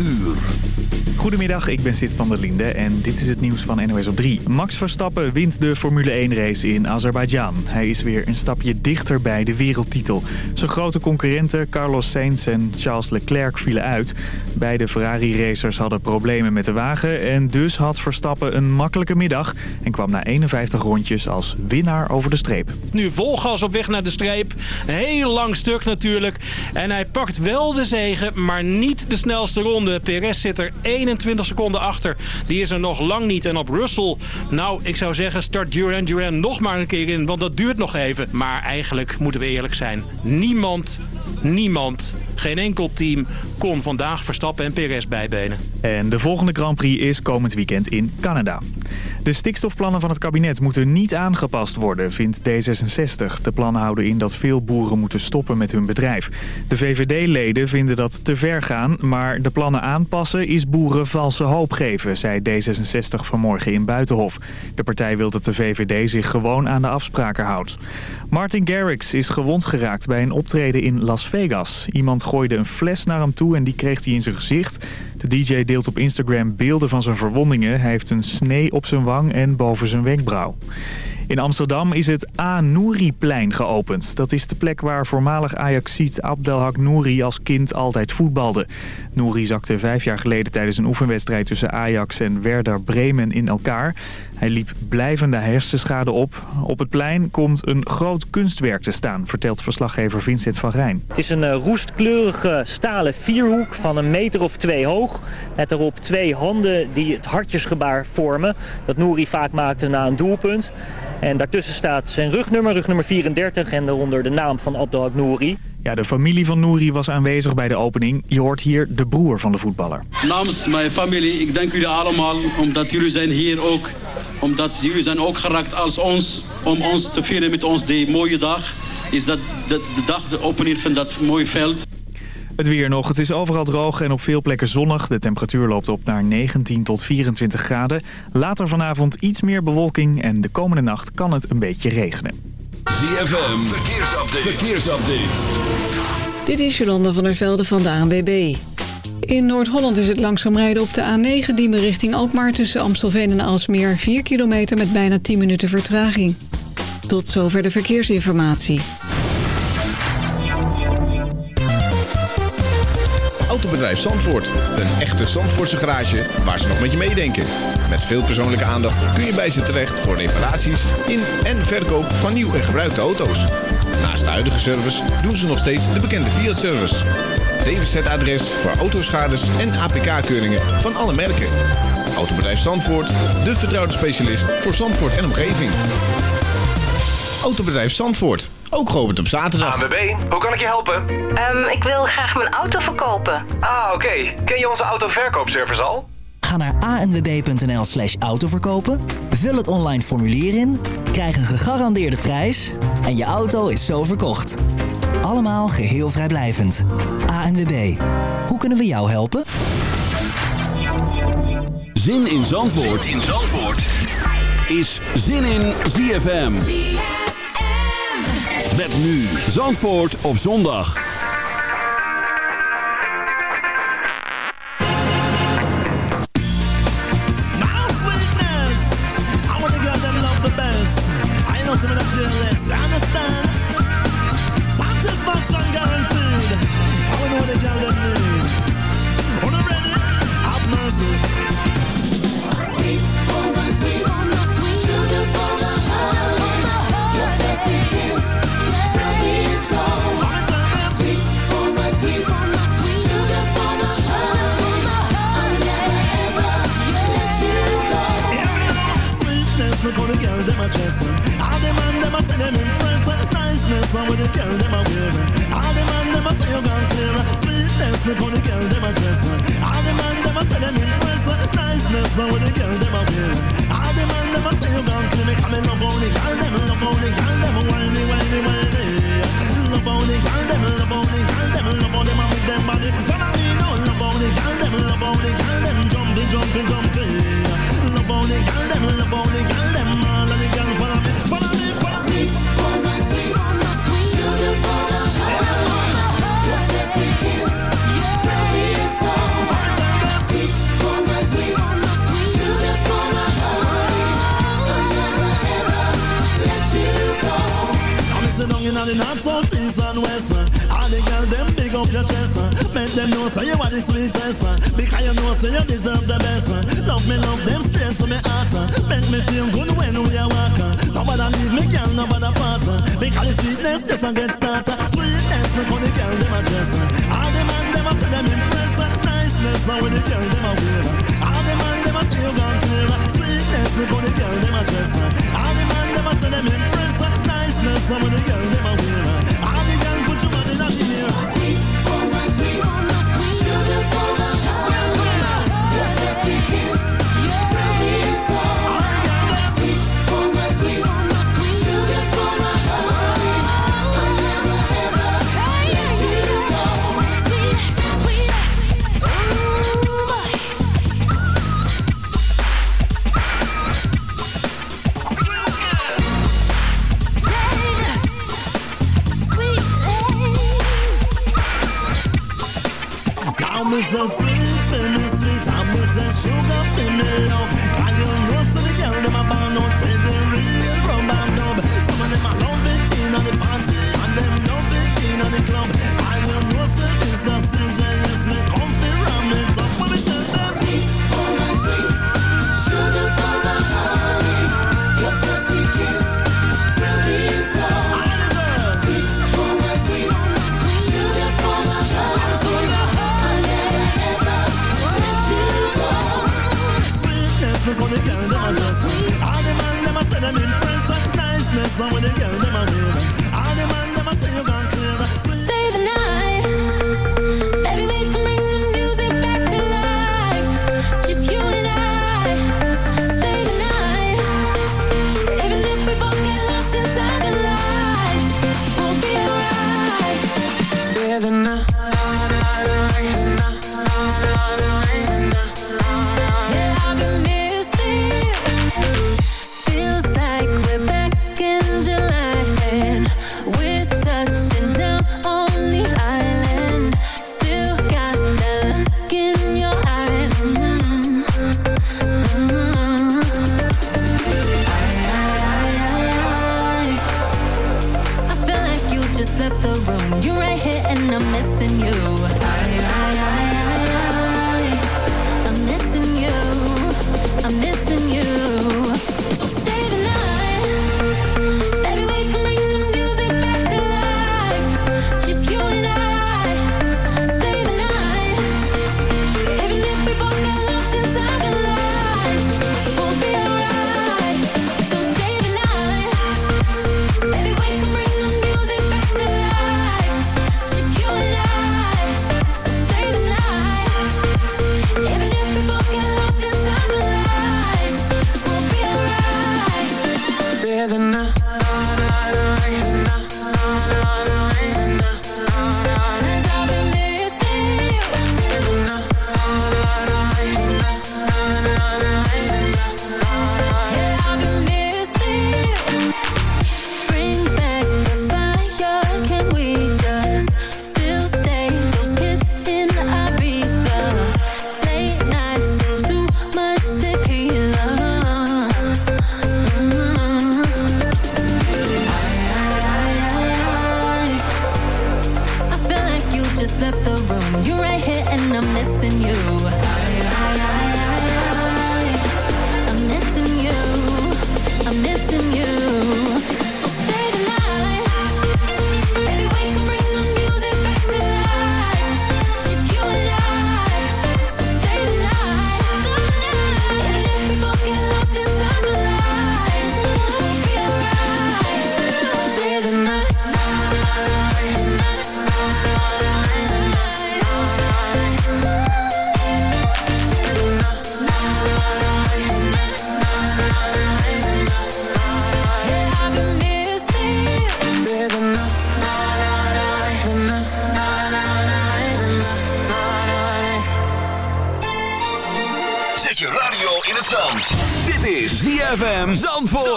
uur. Goedemiddag, ik ben Sid van der Linde en dit is het nieuws van NOS op 3. Max Verstappen wint de Formule 1-race in Azerbeidzjan. Hij is weer een stapje dichter bij de wereldtitel. Zijn grote concurrenten Carlos Sainz en Charles Leclerc vielen uit. Beide Ferrari-racers hadden problemen met de wagen... en dus had Verstappen een makkelijke middag... en kwam na 51 rondjes als winnaar over de streep. Nu vol gas op weg naar de streep. Een heel lang stuk natuurlijk. En hij pakt wel de zegen, maar niet de snelste ronde. Perez zit er 21 seconden achter. Die is er nog lang niet. En op Russell, nou, ik zou zeggen, start Duran Duran nog maar een keer in. Want dat duurt nog even. Maar eigenlijk moeten we eerlijk zijn. Niemand, niemand, geen enkel team kon vandaag Verstappen en Perez bijbenen. En de volgende Grand Prix is komend weekend in Canada. De stikstofplannen van het kabinet moeten niet aangepast worden, vindt D66. De plannen houden in dat veel boeren moeten stoppen met hun bedrijf. De VVD-leden vinden dat te ver gaan, maar de plannen aanpassen is boeren valse hoop geven, zei D66 vanmorgen in Buitenhof. De partij wil dat de VVD zich gewoon aan de afspraken houdt. Martin Garrix is gewond geraakt bij een optreden in Las Vegas. Iemand gooide een fles naar hem toe en die kreeg hij in zijn gezicht. De DJ deelt op Instagram beelden van zijn verwondingen. Hij heeft een snee op zijn wang en boven zijn wenkbrauw. In Amsterdam is het A-Nouri-plein geopend. Dat is de plek waar voormalig Ajaxiet Abdelhak Nouri als kind altijd voetbalde. Nouri zakte vijf jaar geleden tijdens een oefenwedstrijd tussen Ajax en Werder Bremen in elkaar. Hij liep blijvende hersenschade op. Op het plein komt een groot kunstwerk te staan, vertelt verslaggever Vincent van Rijn. Het is een uh, roestkleurige stalen vierhoek van een meter of twee hoog. Met erop twee handen die het hartjesgebaar vormen. Dat Nouri vaak maakte na een doelpunt. En daartussen staat zijn rugnummer, rugnummer 34 en daaronder de naam van Abdelhak Nouri. Ja, de familie van Nouri was aanwezig bij de opening. Je hoort hier de broer van de voetballer. Namens mijn familie, ik dank jullie allemaal omdat jullie zijn hier ook. Omdat jullie zijn ook geraakt als ons, om ons te vieren met ons die mooie dag. Is dat de, de dag, de opening van dat mooie veld. Het weer nog. Het is overal droog en op veel plekken zonnig. De temperatuur loopt op naar 19 tot 24 graden. Later vanavond iets meer bewolking en de komende nacht kan het een beetje regenen. ZFM, verkeersupdate. verkeersupdate. Dit is Jolanda van der Velde van de ANWB. In Noord-Holland is het langzaam rijden op de A9 Diemen richting Alkmaar... tussen Amstelveen en Alsmeer 4 kilometer met bijna 10 minuten vertraging. Tot zover de verkeersinformatie. Autobedrijf Zandvoort. Een echte Zandvoortse garage waar ze nog met je meedenken. Met veel persoonlijke aandacht kun je bij ze terecht voor reparaties in en verkoop van nieuw en gebruikte auto's. Naast de huidige service doen ze nog steeds de bekende Fiat-service. DWZ-adres voor autoschades en APK-keuringen van alle merken. Autobedrijf Zandvoort, de vertrouwde specialist voor Zandvoort en omgeving. Autobedrijf Zandvoort, ook geopend op zaterdag. ANWB, hoe kan ik je helpen? Um, ik wil graag mijn auto verkopen. Ah, oké. Ken je onze autoverkoopservice al? Ga naar anwb.nl slash autoverkopen, vul het online formulier in, krijg een gegarandeerde prijs en je auto is zo verkocht. Allemaal geheel vrijblijvend. ANWB, hoe kunnen we jou helpen? Zin in Zandvoort, zin in Zandvoort. is Zin in ZFM. Met nu Zandvoort op zondag. Some of the girls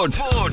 Zandvoort.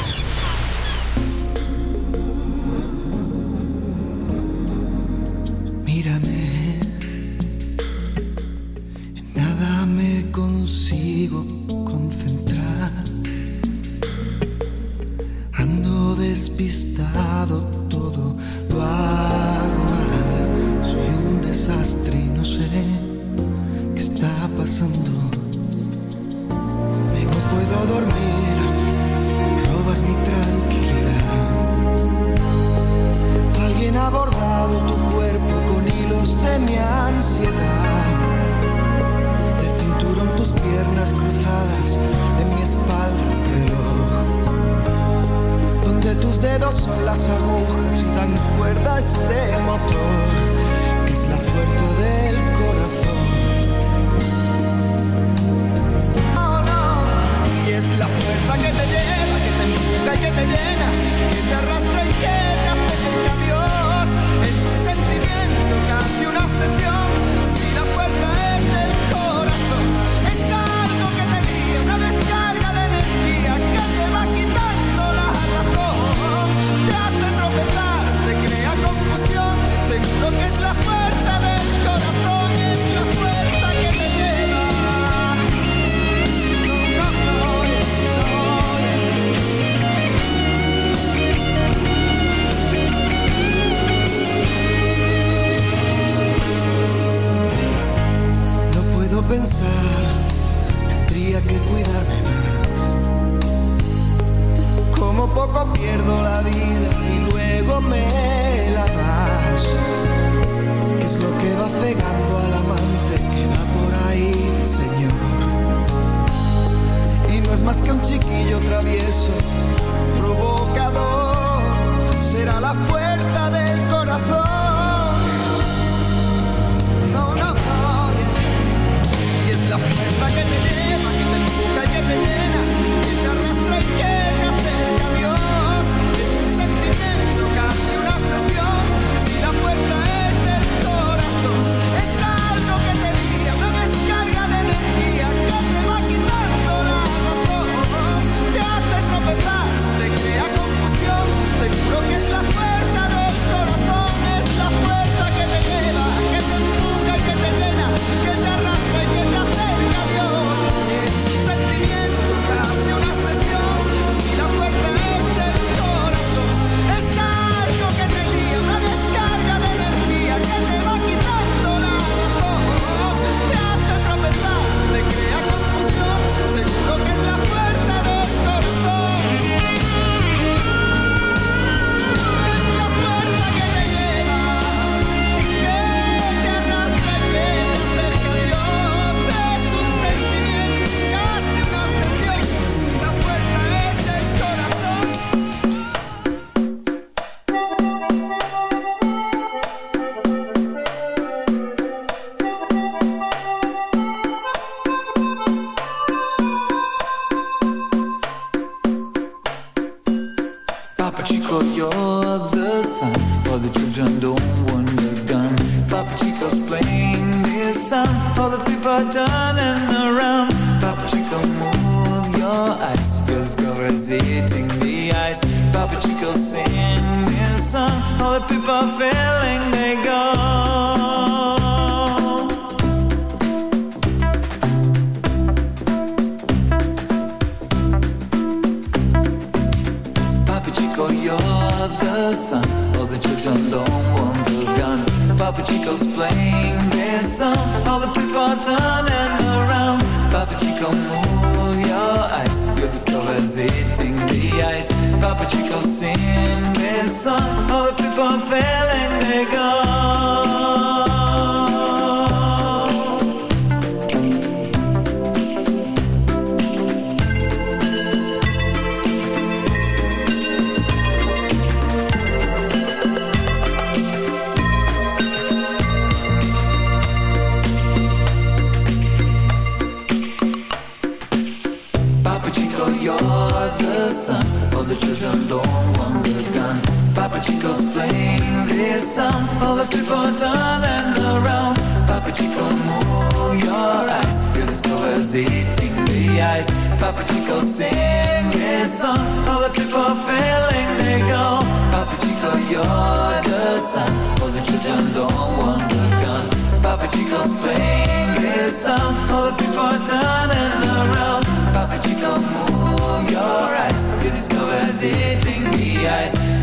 But she goes playing their song. All the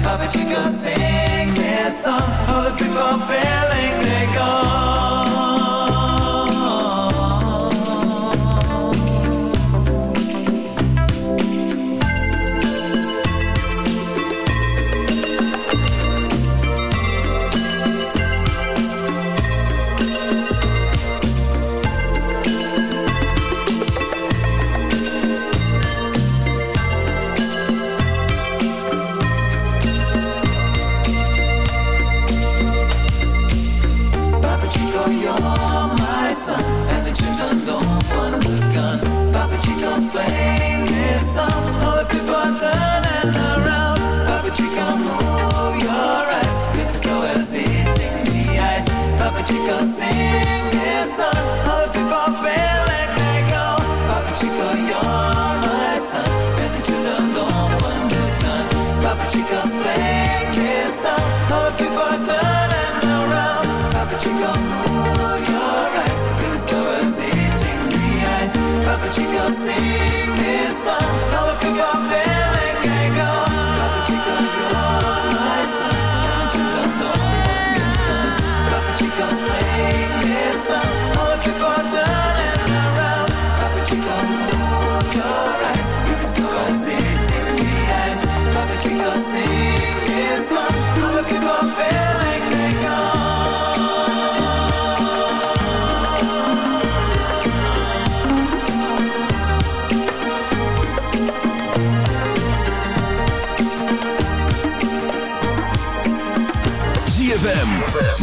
Papa Chico sing this song All the people failing, they gone assim.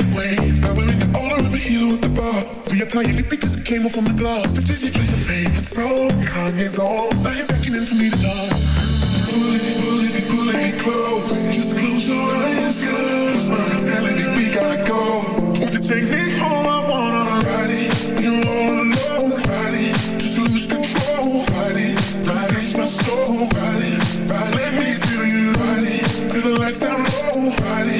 feeling way. Now we're in the order of the heel at the bar. Reapplying it because it came off on the glass. The Disney plays your favorite song. Kanye's on. Now you're beckoning for me to dance. Pull it, pull it, pull it close. Just close your eyes, girl. Cause I'm telling you, we gotta go. Won't you take me home? I wanna ride it. You're all alone, ride it. Just lose control, ride it. Ride it, my soul, ride it. Ride it. Let me feel you, ride it. Till the lights down low, ride it.